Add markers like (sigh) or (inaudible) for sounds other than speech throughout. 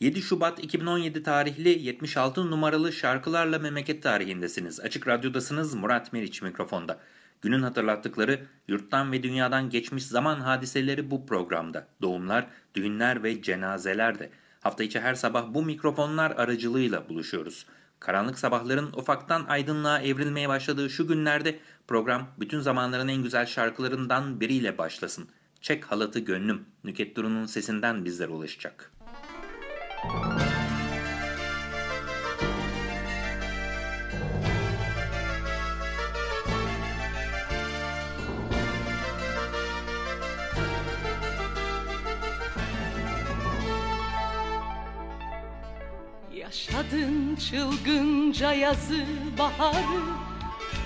7 Şubat 2017 tarihli 76 numaralı şarkılarla memleket tarihindesiniz. Açık Radyo'dasınız Murat Meriç mikrofonda. Günün hatırlattıkları yurttan ve dünyadan geçmiş zaman hadiseleri bu programda. Doğumlar, düğünler ve cenazeler de. Hafta içi her sabah bu mikrofonlar aracılığıyla buluşuyoruz. Karanlık sabahların ufaktan aydınlığa evrilmeye başladığı şu günlerde program bütün zamanların en güzel şarkılarından biriyle başlasın. Çek halatı gönlüm, Nüket Duru'nun sesinden bizlere ulaşacak. Yaşadın çılgınca yazı baharı.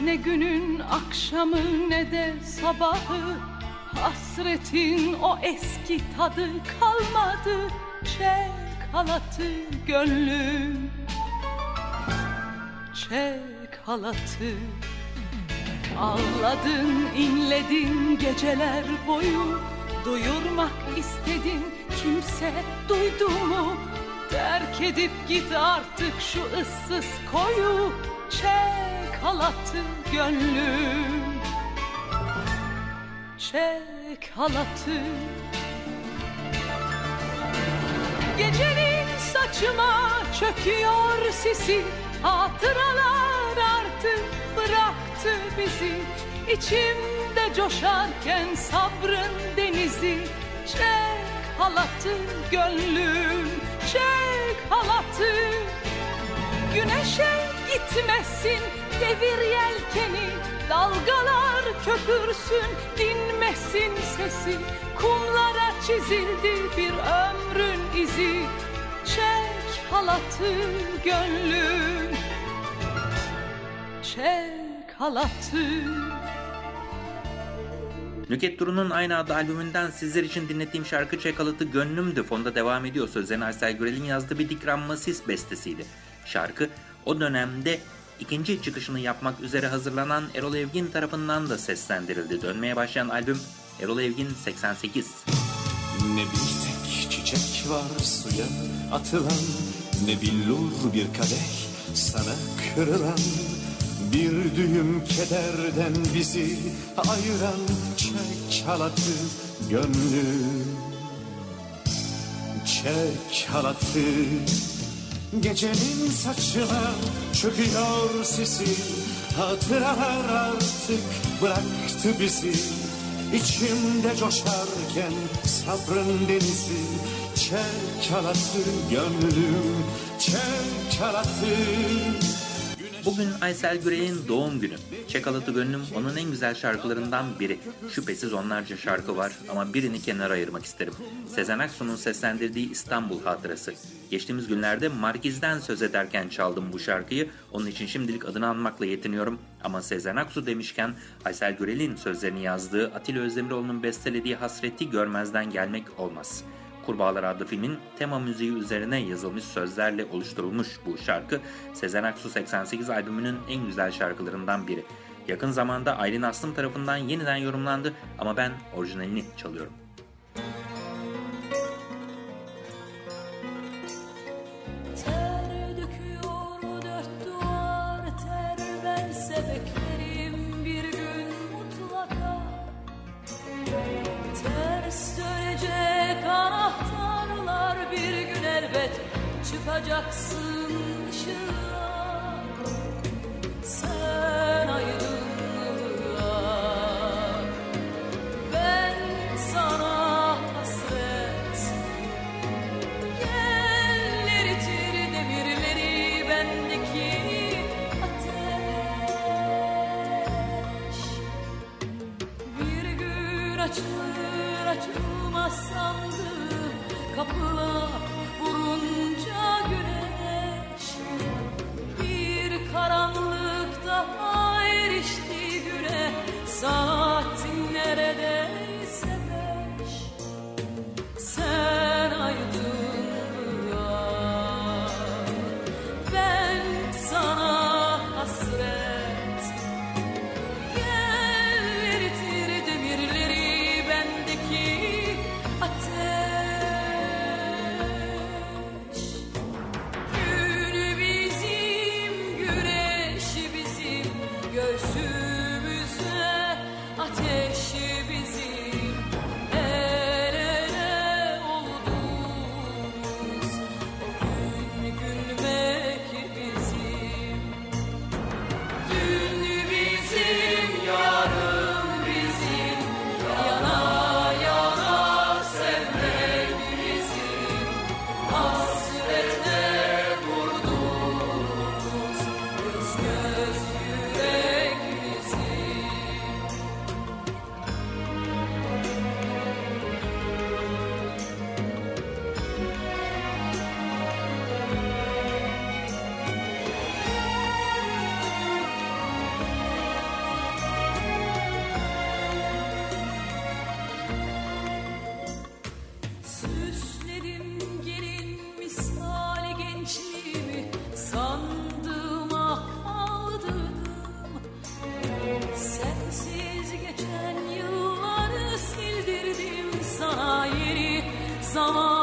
Ne günün akşamı ne de sabahı. Hasretin o eski tadı kalmadı. Çek halatı gönlüm. Çek halatı. Ağladın inledin geceler boyu. Duyurmak istedin kimse duydu mu? Terk edip git artık şu ıssız koyu. Çek halatı gönlüm. Çek halatı Gecenin saçıma çöküyor sisi Hatıralar artık bıraktı bizi. İçimde coşarken sabrın denizi. Çek halatı gönlüm Çek halatı. Güneşe gitmesin devir yelkeni Dalgalar köpürsün dinmesin sesi Kumlara çizildi bir ömrün izi Çek halatı gönlüm Çek halatı Nüket Duru'nun aynı adlı albümünden sizler için dinlettiğim şarkı Çekalıtı Gönlümdü fonda devam ediyor. Sözlerini Aysel Gürel'in yazdığı bir Dikran Masis bestesiydi. Şarkı o dönemde ikinci çıkışını yapmak üzere hazırlanan Erol Evgin tarafından da seslendirildi. Dönmeye başlayan albüm Erol Evgin 88. Ne bir tek çiçek var suya atılan Ne billur bir kadeh sana kırılan Bir düğüm kederden bizi ayıran Çek halatı gönlüm Çek halatı Gecenin saçına çöküyor sisi Hatıralar artık bıraktı bizi. İçimde coşarken sabrın denizi Çek halatı gönlüm Çek halatı Bugün Aysel Gürel'in doğum günü. Çekalatı Gönlüm onun en güzel şarkılarından biri. Şüphesiz onlarca şarkı var ama birini kenara ayırmak isterim. Sezen Aksu'nun seslendirdiği İstanbul Hatırası. Geçtiğimiz günlerde Markiz'den söz ederken çaldım bu şarkıyı. Onun için şimdilik adını anmakla yetiniyorum. Ama Sezen Aksu demişken Aysel Gürel'in sözlerini yazdığı Atilla Özdemiroğlu'nun bestelediği Hasreti görmezden gelmek olmaz. Kurbağalar adlı filmin tema müziği üzerine yazılmış sözlerle oluşturulmuş bu şarkı Sezen Aksu 88 albümünün en güzel şarkılarından biri. Yakın zamanda Aylin Aslım tarafından yeniden yorumlandı ama ben orijinalini çalıyorum. Ter çıkacaksın ışığa zaman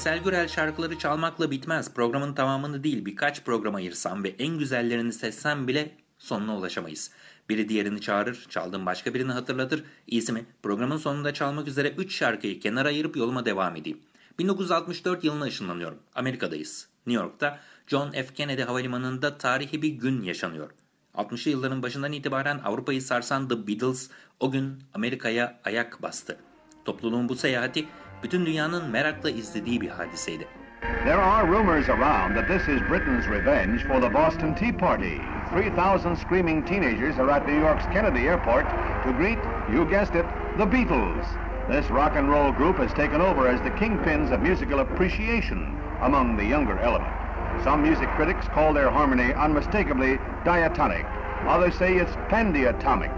Aysel Gürel şarkıları çalmakla bitmez. Programın tamamını değil birkaç program ayırsam ve en güzellerini seçsem bile sonuna ulaşamayız. Biri diğerini çağırır, çaldığım başka birini hatırlatır. İyisi mi? Programın sonunda çalmak üzere 3 şarkıyı kenara ayırıp yoluma devam edeyim. 1964 yılına ışınlanıyorum. Amerika'dayız. New York'ta John F. Kennedy Havalimanı'nda tarihi bir gün yaşanıyor. 60'lı yılların başından itibaren Avrupa'yı sarsan The Beatles o gün Amerika'ya ayak bastı. Topluluğun bu seyahati bütün dünyanın merakla izlediği bir hadiseydi. There are rumors around that this is Britain's revenge for the Boston Tea Party. 3,000 screaming teenagers are at New York's Kennedy Airport to greet, you guessed it, the Beatles. This rock and roll group has taken over as the kingpins of musical appreciation among the younger element. Some music critics call their harmony unmistakably diatonic. Others say it's pandiatomic.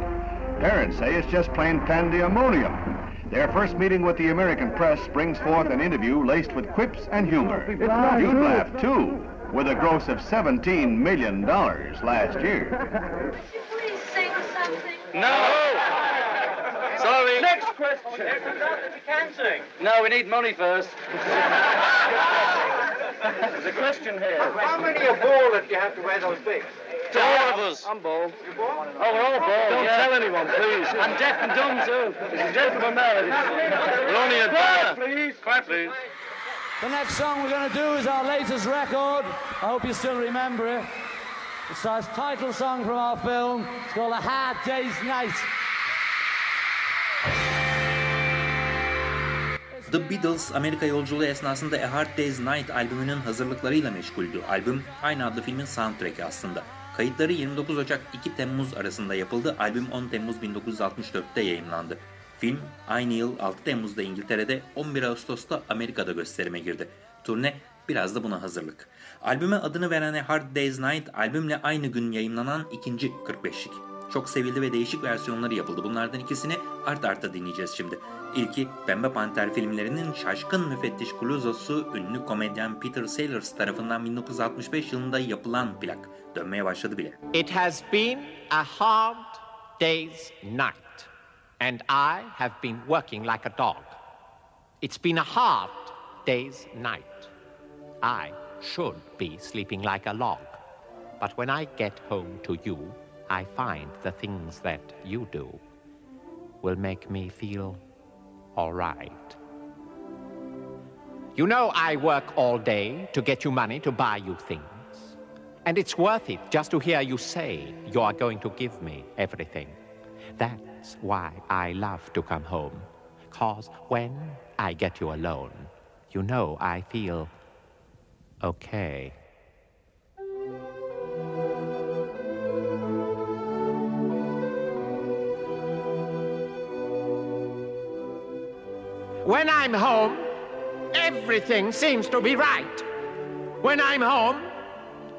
Parents say it's just plain pandemonium. Their first meeting with the American press brings forth an interview laced with quips and humor. You'd laugh too, with a gross of $17 million last year. Please sing something. No! Sorry. Next question. We can sing. No, we need money first. (laughs) There's a question here. How many a ball if you have to wear those To all of us. I'm bald. Oh, we're all bald. Don't tell anyone, please. (laughs) I'm deaf and dumb too. It's a gentleman man. We're only a Quiet, please. Quiet, please. The next song we're going to do is our latest record. I hope you still remember it. It's our title song from our film. It's called A Hard Day's Night. The Beatles Amerika yolculuğu esnasında A Hard Day's Night albümünün hazırlıklarıyla meşguldü. Albüm aynı adlı filmin soundtrack'i aslında. Kayıtları 29 Ocak 2 Temmuz arasında yapıldı. Albüm 10 Temmuz 1964'te yayınlandı. Film aynı yıl 6 Temmuz'da İngiltere'de 11 Ağustos'ta Amerika'da gösterime girdi. Turne biraz da buna hazırlık. Albüme adını veren A Hard Day's Night albümle aynı gün yayınlanan ikinci 45'lik. Çok sevildi ve değişik versiyonları yapıldı. Bunlardan ikisini art arta dinleyeceğiz şimdi. İlki Pembe Panter filmlerinin şaşkın müfettiş Clouseau'su ünlü komedyen Peter Sellers tarafından 1965 yılında yapılan plak. Dönmeye başladı bile. It has been a hard day's night, and I have been working like a dog. It's been a hard day's night. I should be sleeping like a log. But when I get home to you, I find the things that you do will make me feel all right. You know, I work all day to get you money to buy you things. And it's worth it just to hear you say you are going to give me everything. That's why I love to come home. Cause when I get you alone, you know I feel okay. When I'm home, everything seems to be right. When I'm home,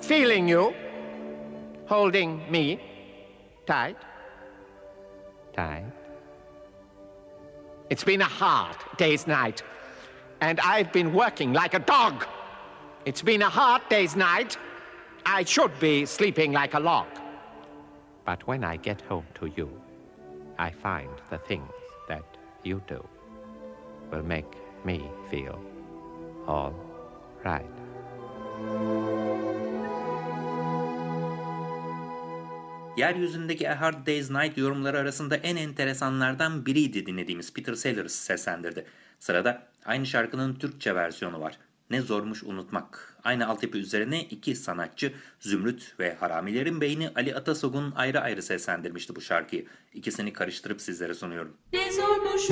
feeling you, holding me tight, tight. It's been a hard day's night, and I've been working like a dog. It's been a hard day's night. I should be sleeping like a log. But when I get home to you, I find the things that you do will make me feel all right. Yeryüzündeki A Hard Day's Night yorumları arasında en enteresanlardan biriydi dinlediğimiz Peter Sellers seslendirdi. Sırada aynı şarkının Türkçe versiyonu var. Ne zormuş unutmak. Aynı altyapı üzerine iki sanatçı Zümrüt ve Haramilerin Beyni Ali Atasog'un ayrı ayrı seslendirmişti bu şarkıyı. İkisini karıştırıp sizlere sunuyorum. Ne zormuş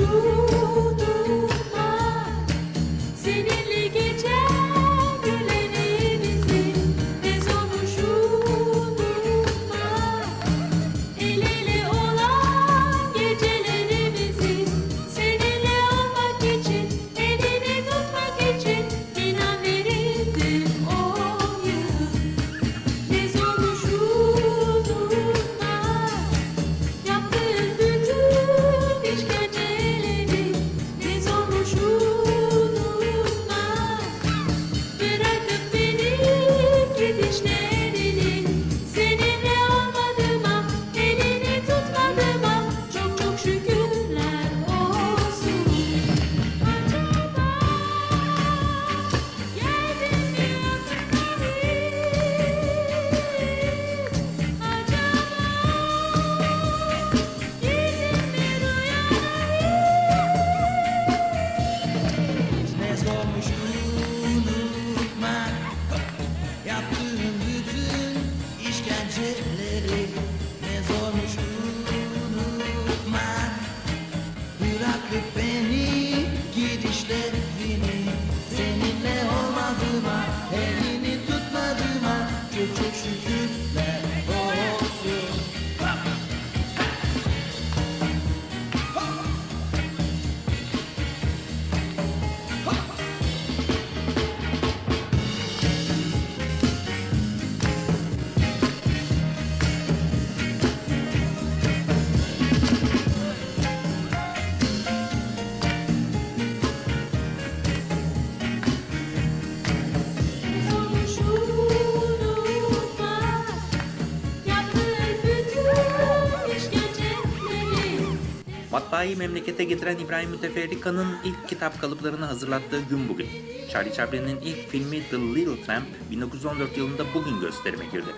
Matbaayı memlekete getiren İbrahim Müteferrika'nın ilk kitap kalıplarını hazırlattığı gün bugün. Charlie Chaplin'in ilk filmi The Little Tramp 1914 yılında bugün gösterime girdi.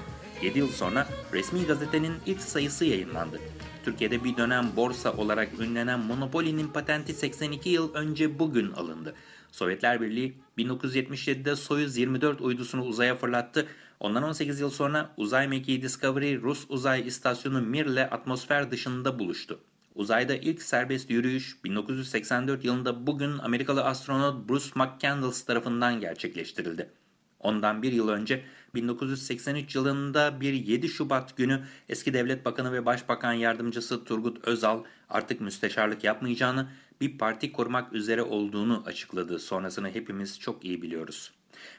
7 yıl sonra resmi gazetenin ilk sayısı yayınlandı. Türkiye'de bir dönem borsa olarak ünlenen Monopoly'nin patenti 82 yıl önce bugün alındı. Sovyetler Birliği 1977'de Soyuz 24 uydusunu uzaya fırlattı. Ondan 18 yıl sonra uzay mekiği Discovery Rus uzay istasyonu Mir ile atmosfer dışında buluştu. Uzayda ilk serbest yürüyüş 1984 yılında bugün Amerikalı astronot Bruce McCandless tarafından gerçekleştirildi. Ondan bir yıl önce 1983 yılında bir 7 Şubat günü eski devlet bakanı ve başbakan yardımcısı Turgut Özal artık müsteşarlık yapmayacağını, bir parti kurmak üzere olduğunu açıkladı. Sonrasını hepimiz çok iyi biliyoruz.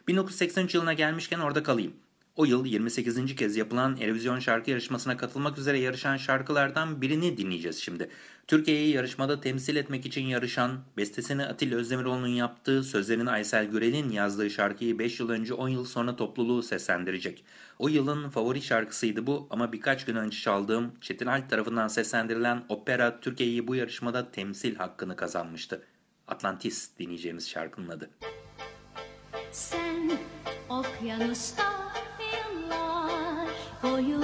1983 yılına gelmişken orada kalayım. O yıl 28. kez yapılan Erevizyon şarkı yarışmasına katılmak üzere yarışan şarkılardan birini dinleyeceğiz şimdi. Türkiye'yi yarışmada temsil etmek için yarışan, bestesini Atilla Özdemiroğlu'nun yaptığı, sözlerini Aysel Gürel'in yazdığı şarkıyı 5 yıl önce 10 yıl sonra topluluğu seslendirecek. O yılın favori şarkısıydı bu ama birkaç gün önce çaldığım Çetin Alp tarafından seslendirilen opera Türkiye'yi bu yarışmada temsil hakkını kazanmıştı. Atlantis dinleyeceğimiz şarkının adı. Sen okyanusta boyu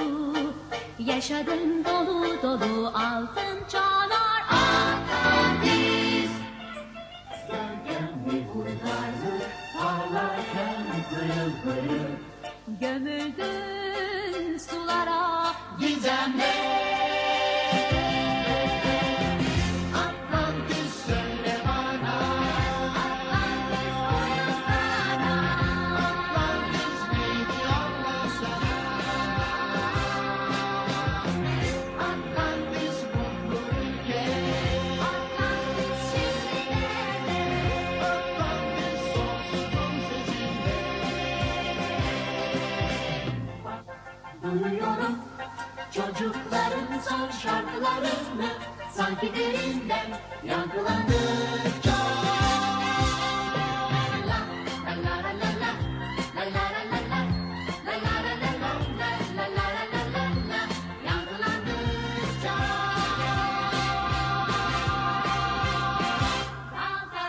Yaşadın dolu dolu altın çağlar. Atlantis Gölgemli kurtardı parlarken pırıl pırıl Gömüldün sulara gizemle Dalga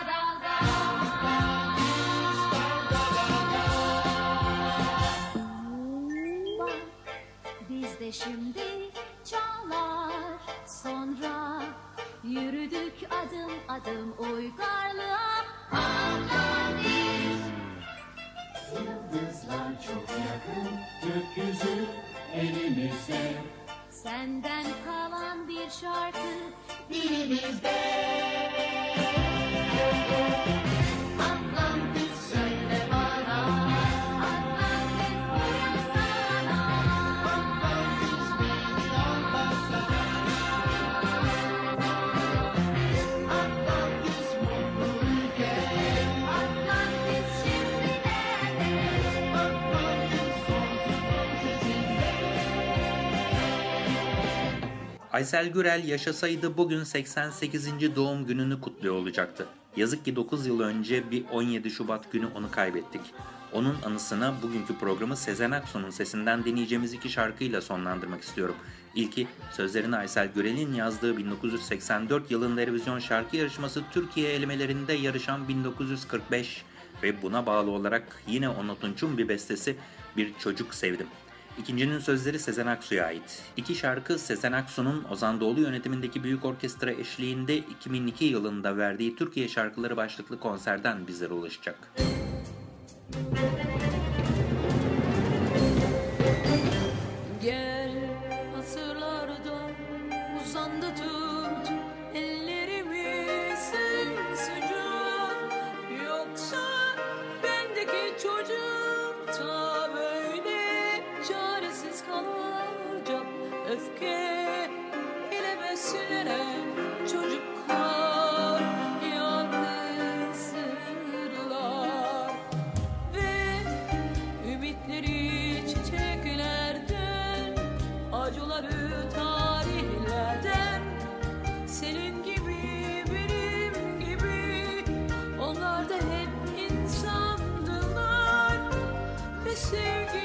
dalga Bak biz de şimdi yürüdük adım adım uygarlığa. Atlantis Yıldızlar çok yakın gökyüzü elimizde. Senden kalan bir şarkı dilimizde Aysel Gürel yaşasaydı bugün 88. doğum gününü kutluyor olacaktı. Yazık ki 9 yıl önce bir 17 Şubat günü onu kaybettik. Onun anısına bugünkü programı Sezen Aksu'nun sesinden dinleyeceğimiz iki şarkıyla sonlandırmak istiyorum. İlki sözlerini Aysel Gürel'in yazdığı 1984 yılın televizyon şarkı yarışması Türkiye elemelerinde yarışan 1945 ve buna bağlı olarak yine Onur Tunç'un bir bestesi Bir Çocuk Sevdim. İkincinin sözleri Sezen Aksu'ya ait. İki şarkı Sezen Aksu'nun Ozan Doğulu yönetimindeki büyük orkestra eşliğinde 2002 yılında verdiği Türkiye şarkıları başlıklı konserden bizlere ulaşacak. Gel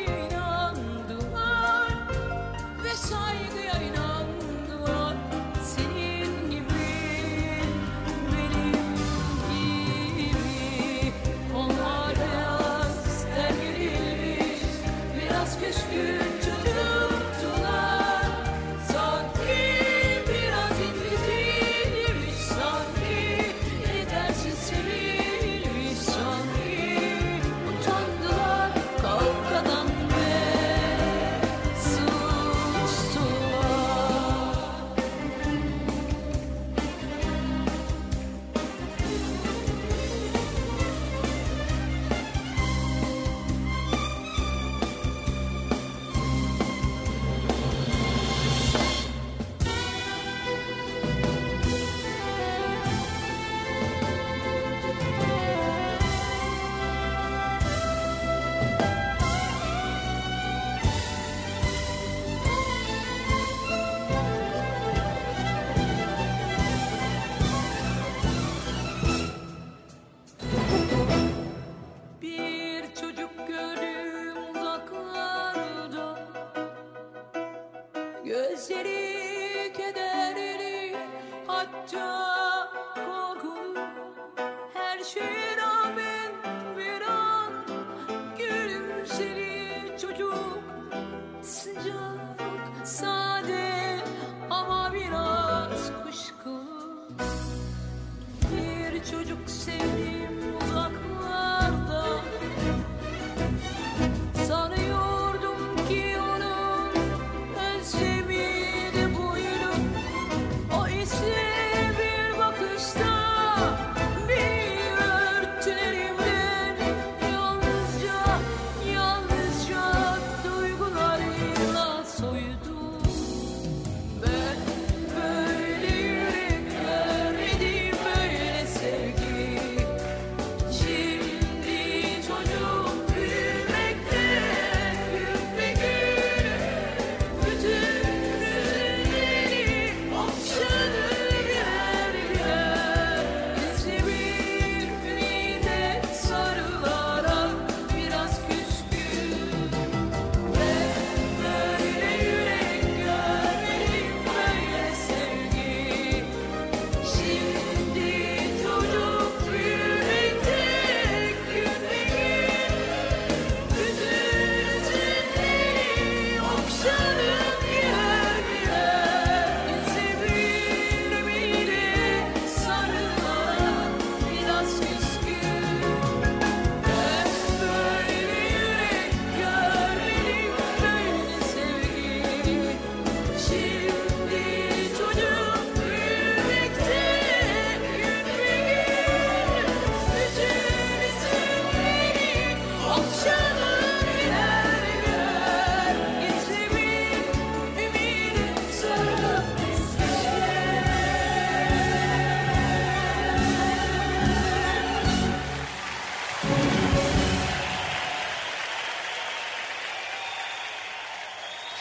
free.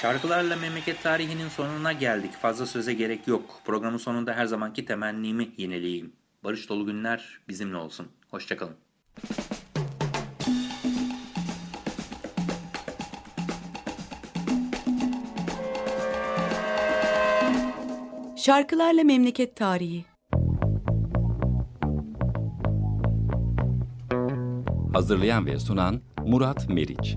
Şarkılarla memleket tarihinin sonuna geldik. Fazla söze gerek yok. Programın sonunda her zamanki temennimi yineleyeyim. Barış dolu günler bizimle olsun. Hoşçakalın. Şarkılarla Memleket Tarihi Hazırlayan ve sunan Murat Meriç.